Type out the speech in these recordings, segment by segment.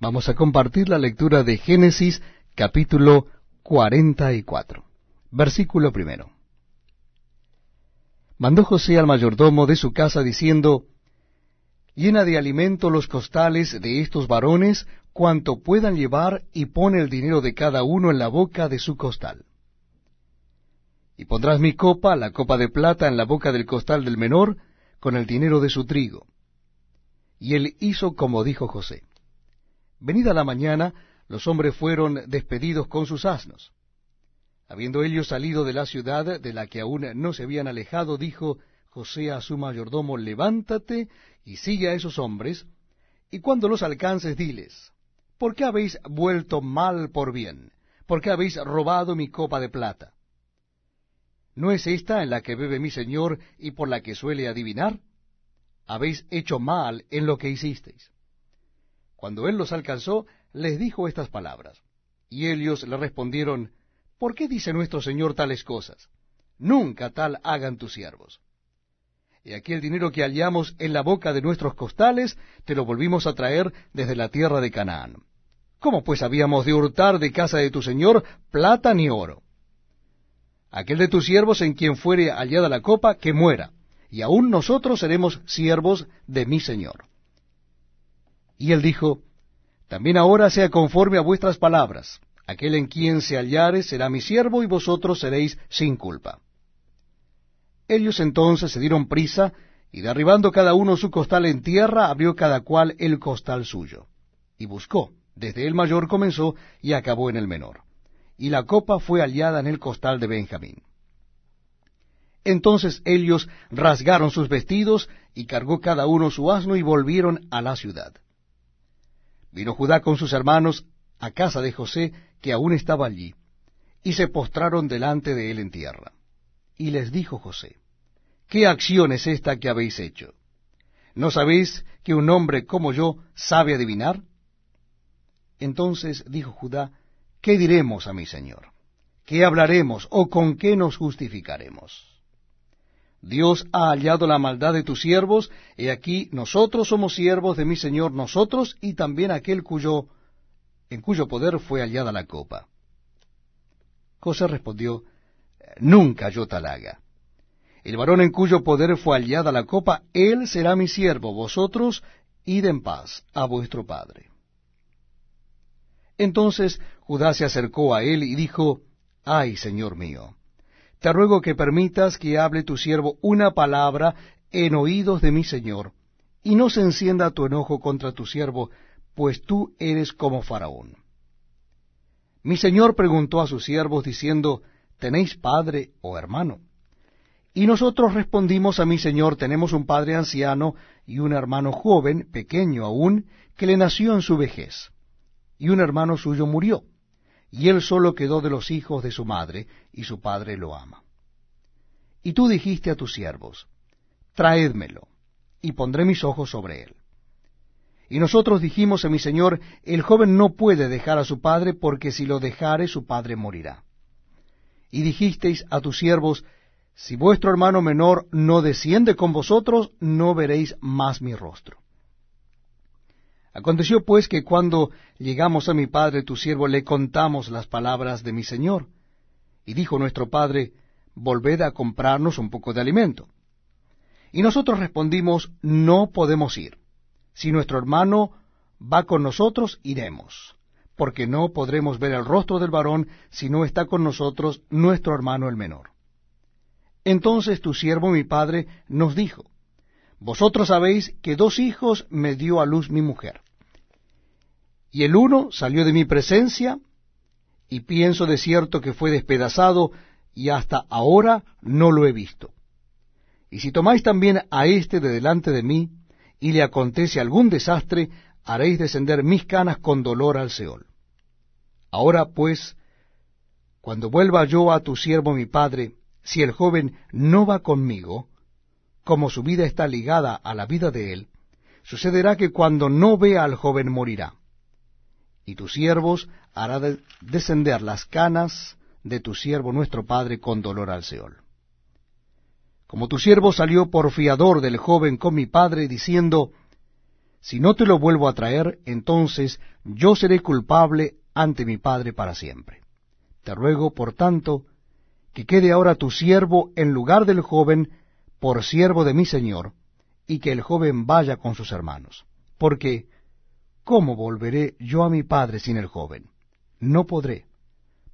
Vamos a compartir la lectura de Génesis capítulo 44, versículo primero. Mandó José al mayordomo de su casa diciendo, Llena de alimento los costales de estos varones cuanto puedan llevar y pone el dinero de cada uno en la boca de su costal. Y pondrás mi copa, la copa de plata, en la boca del costal del menor, con el dinero de su trigo. Y él hizo como dijo José. Venida la mañana, los hombres fueron despedidos con sus asnos. Habiendo ellos salido de la ciudad, de la que aún no se habían alejado, dijo José a su mayordomo, levántate y sigue a esos hombres, y cuando los alcances, diles, ¿por qué habéis vuelto mal por bien? ¿Por qué habéis robado mi copa de plata? ¿No es esta en la que bebe mi señor y por la que suele adivinar? Habéis hecho mal en lo que hicisteis. Cuando él los alcanzó, les dijo estas palabras. Y ellos le respondieron, ¿Por qué dice nuestro Señor tales cosas? Nunca tal hagan tus siervos. Y aquí el dinero que hallamos en la boca de nuestros costales, te lo volvimos a traer desde la tierra de Canaán. ¿Cómo pues habíamos de hurtar de casa de tu Señor plata ni oro? Aquel de tus siervos en quien fuere hallada la copa, que muera, y aun nosotros seremos siervos de mi Señor. Y él dijo, También ahora sea conforme a vuestras palabras. Aquel en quien se hallare será mi siervo y vosotros seréis sin culpa. Ellos entonces se dieron prisa, y derribando cada uno su costal en tierra, abrió cada cual el costal suyo. Y buscó, desde el mayor comenzó y acabó en el menor. Y la copa fue hallada en el costal de Benjamín. Entonces ellos rasgaron sus vestidos, y cargó cada uno su asno, y volvieron a la ciudad. Vino Judá con sus hermanos a casa de José, que aún estaba allí, y se postraron delante de él en tierra. Y les dijo José, ¿qué acción es esta que habéis hecho? ¿No sabéis que un hombre como yo sabe adivinar? Entonces dijo Judá, ¿qué diremos a mi señor? ¿Qué hablaremos o con qué nos justificaremos? Dios ha hallado la maldad de tus siervos, y aquí nosotros somos siervos de mi Señor, nosotros y también aquel cuyo, en cuyo poder fue hallada la copa. José respondió, Nunca yo tal haga. El varón en cuyo poder fue hallada la copa, él será mi siervo, vosotros id en paz a vuestro padre. Entonces Judá se acercó a él y dijo, Ay, Señor mío, te ruego que permitas que hable tu siervo una palabra en oídos de mi señor, y no se encienda tu enojo contra tu siervo, pues tú eres como Faraón. Mi señor preguntó a sus siervos diciendo, ¿tenéis padre o hermano? Y nosotros respondimos a mi señor, tenemos un padre anciano y un hermano joven, pequeño aún, que le nació en su vejez, y un hermano suyo murió y él solo quedó de los hijos de su madre, y su padre lo ama. Y tú dijiste a tus siervos, Traédmelo, y pondré mis ojos sobre él. Y nosotros dijimos a mi señor, el joven no puede dejar a su padre, porque si lo dejare su padre morirá. Y dijisteis a tus siervos, si vuestro hermano menor no desciende con vosotros, no veréis más mi rostro. Aconteció pues que cuando llegamos a mi padre tu siervo le contamos las palabras de mi señor. Y dijo nuestro padre, volved a comprarnos un poco de alimento. Y nosotros respondimos, no podemos ir. Si nuestro hermano va con nosotros, iremos, porque no podremos ver el rostro del varón si no está con nosotros nuestro hermano el menor. Entonces tu siervo mi padre nos dijo, Vosotros sabéis que dos hijos me dio a luz mi mujer y el uno salió de mi presencia, y pienso de cierto que fue despedazado, y hasta ahora no lo he visto. Y si tomáis también a éste de delante de mí, y le acontece algún desastre, haréis descender mis canas con dolor al Seol. Ahora pues, cuando vuelva yo a tu siervo mi padre, si el joven no va conmigo, como su vida está ligada a la vida de él, sucederá que cuando no vea al joven morirá y tus siervos hará descender las canas de tu siervo nuestro padre con dolor al Seol. Como tu siervo salió por fiador del joven con mi padre, diciendo, Si no te lo vuelvo a traer, entonces yo seré culpable ante mi padre para siempre. Te ruego, por tanto, que quede ahora tu siervo en lugar del joven por siervo de mi señor, y que el joven vaya con sus hermanos. Porque, ¿cómo volveré yo a mi padre sin el joven? No podré,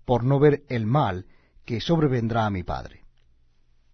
por no ver el mal que sobrevendrá a mi padre.